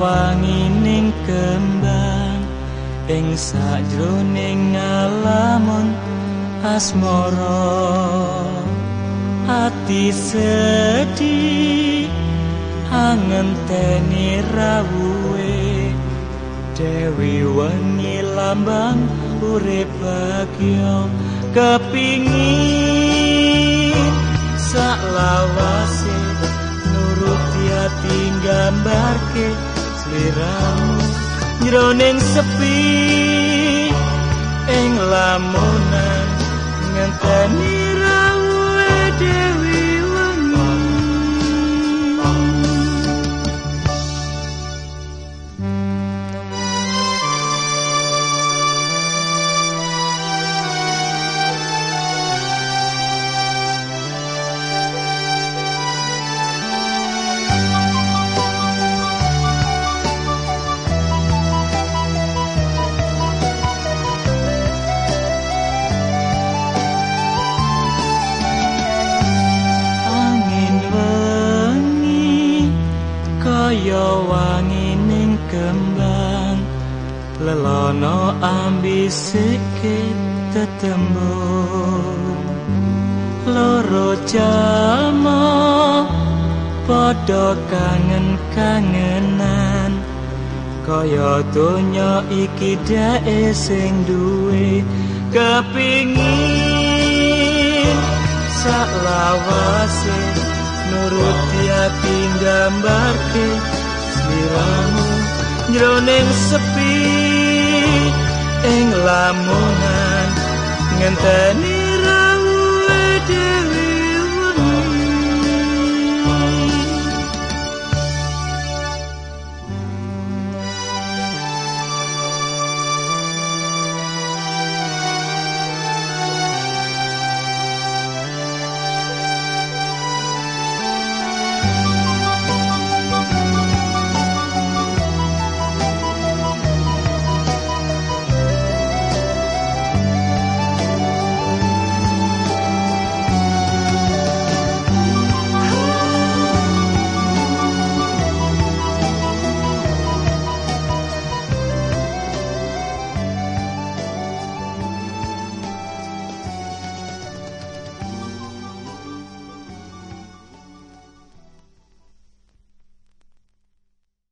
wangi ning kembang ing sajroning ngalamun asmara. Ati sedih angenteni rawuhe. Dewi wengi lambang urip bagyo kepingin sak ati gambarke sliramu jroning sepi ing lamunan ngenteni kaya wangi ning kembang lelono ambisike tetembung. Loro jamo padha kangen-kangenan kaya donya iki dae sing duwe kepingin. Sak nuruti ati gambarke sliramu jroning sepi ing lamunan ngenteni rawuhe dhewe